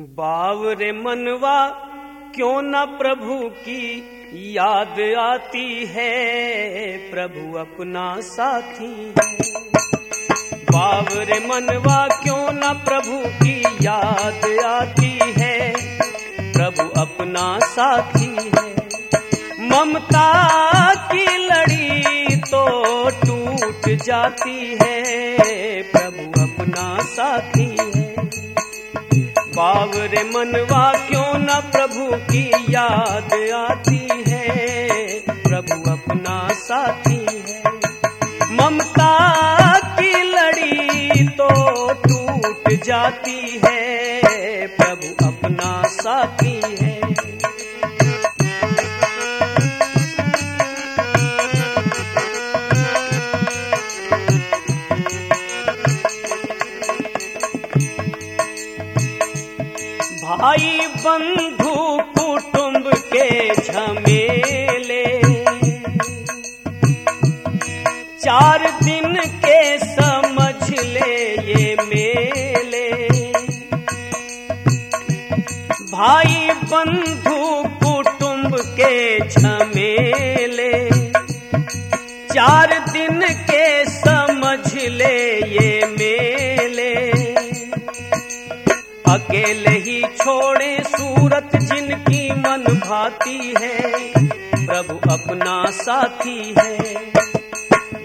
बावरे मनवा, क्यों न प्रभु की याद आती है? प्रभु अपना साथी बावरे मनवा, क्यों न प्रभु की याद आती है? प्रभु अपना साथी है। ममता की लड़ी तो टूट जाती है। प्रभु अपना साथी है। बावरे मनवा क्यों न प्रभु की याद आती है? प्रभु अपना साथी है। ममता की लड़ी तो टूट जाती है। प्रभु अपना साथी है। भाई बंधु कुटुंब के झमेले। चार दिन के समझ ले ये मेले। भाई बंधु कुटुंब के झमेले। चार दिन के समझ ले ये मेले। अकेले ही छोड़े सूरत जिनकी मन भाती है। प्रभु अपना साथी है।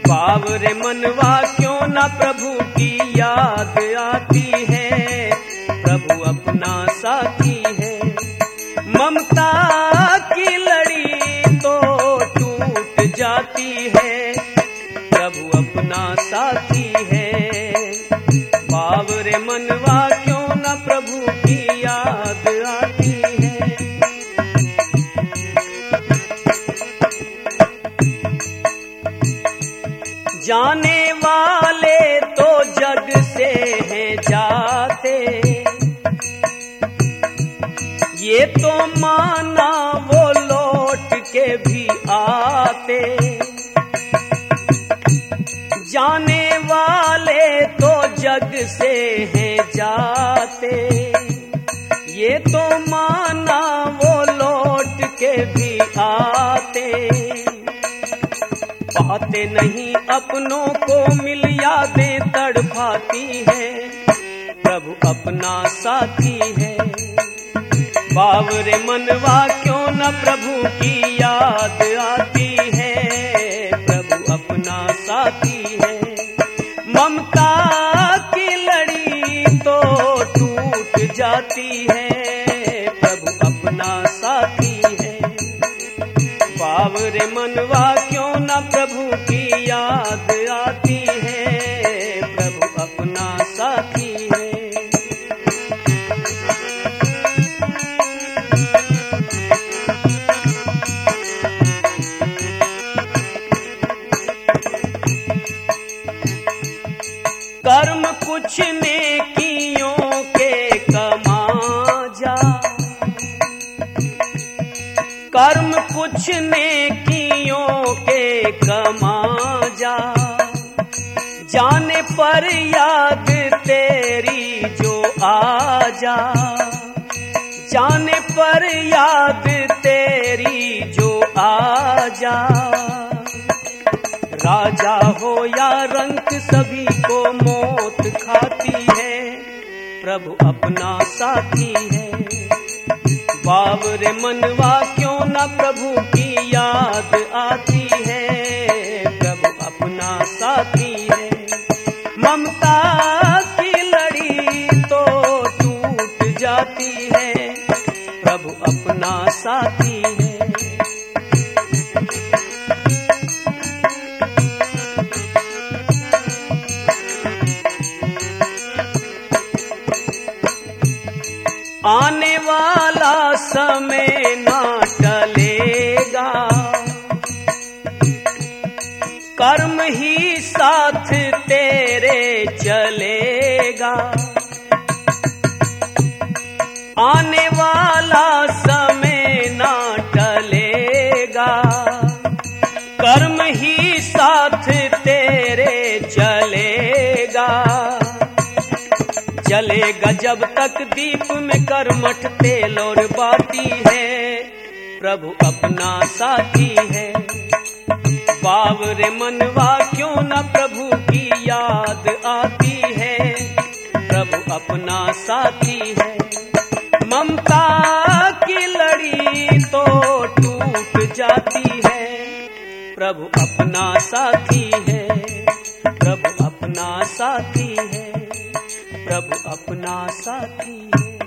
बावरे मनवा क्यों न प्रभु की याद आती है? प्रभु अपना साथी है। ममता की लड़ी तो टूट जाती है। प्रभु अपना साथी है। जाने वाले तो जग से हैं जाते। ये तो माना वो लौट के भी आते। जाने वाले तो जग से हैं जाते। ये तो माना वो लौट के भी आते। पाते नहीं, अपनों को मिल यादें तड़पाती है। प्रभु अपना साथी है। बावरे मनवा क्यों न प्रभु की याद आती है? प्रभु अपना साथी है। ममता की लड़ी तो टूट जाती है। बावरे मनवा क्यों न प्रभु की याद आती है? प्रभु अपना साथी है। कर्म कुछ नेकियों के कमा जा? कर्म कुछ के कमा जा जाने पर याद तेरी जो आ जा जाने पर याद तेरी जो आ जा राजा हो या रंक सभी को मौत खाती है। प्रभु अपना साथी है। बावरे मनवा क्यों न प्रभु की याद आती है? अपना साथी है। ममता की लड़ी तो टूट जाती है। प्रभु अपना साथी है। आने वाला समय ना कर्म ही साथ तेरे चलेगा। आने वाला समय ना टलेगा। कर्म ही साथ तेरे चलेगा। चलेगा जब तक दीप में कर्मठ तेल और बाती है, प्रभु अपना साथी है। बावरे मनवा क्यों न प्रभु की याद आती है? प्रभु अपना साथी है। ममता की लड़ी तो टूट जाती है। प्रभु अपना साथी है। प्रभु अपना साथी है। प्रभु अपना साथी है।